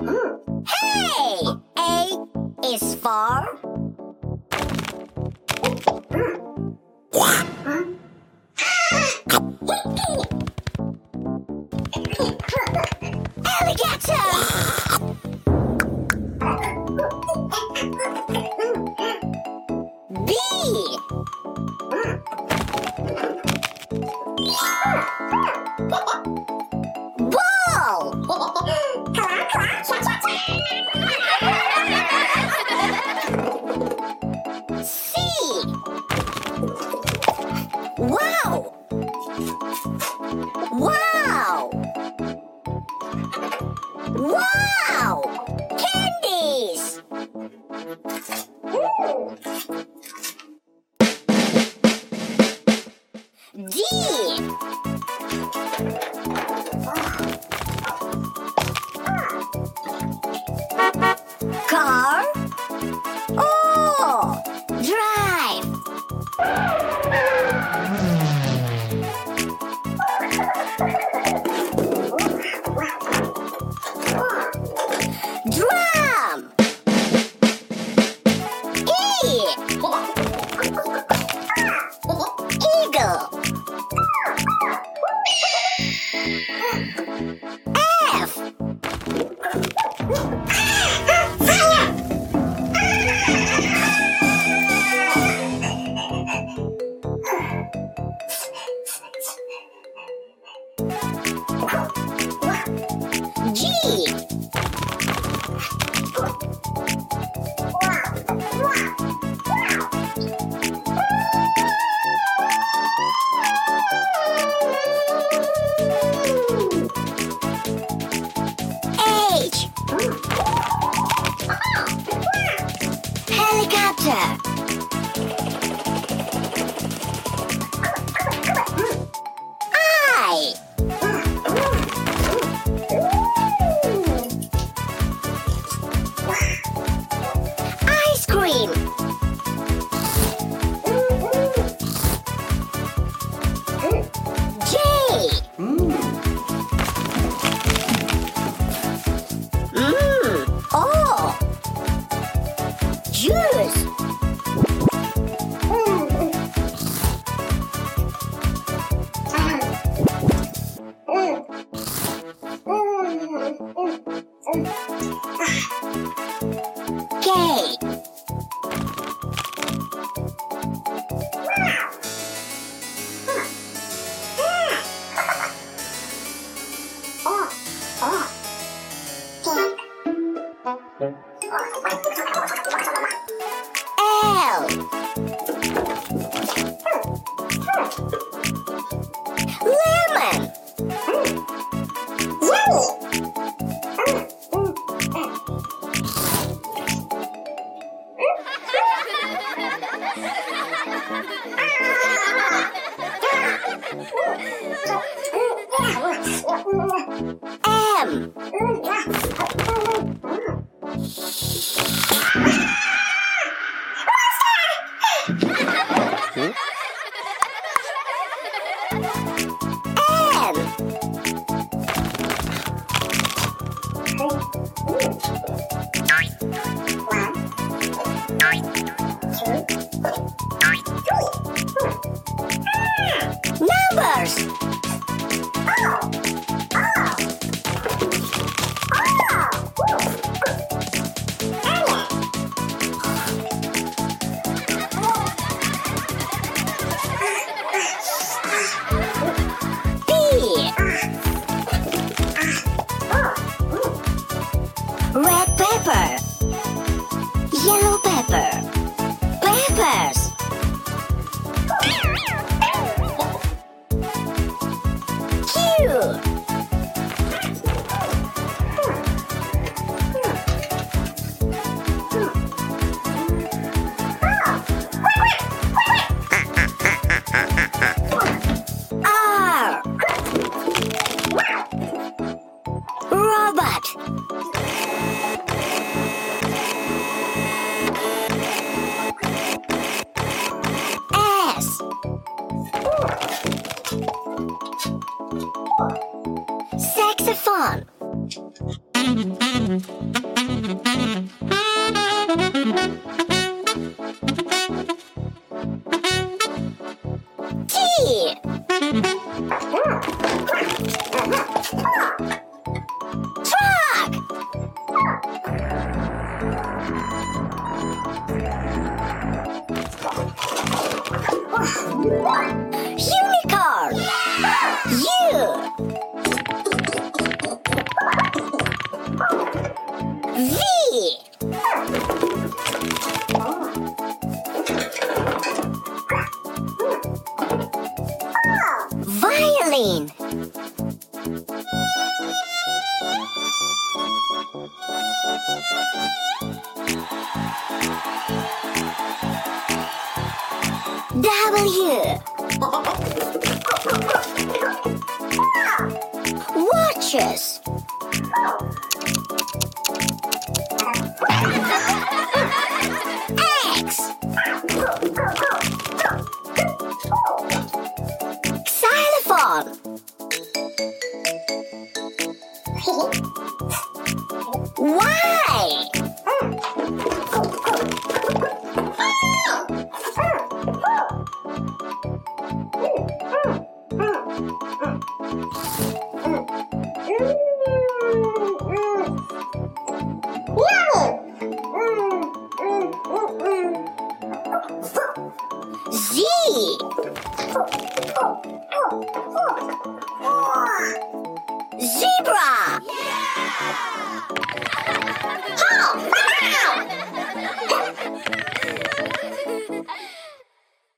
Hey! A is for. Alligator! B! Wow! Gay. Oh, oh. Bye. Ass. Saxophone. W. Watches. X. Xylophone. Y.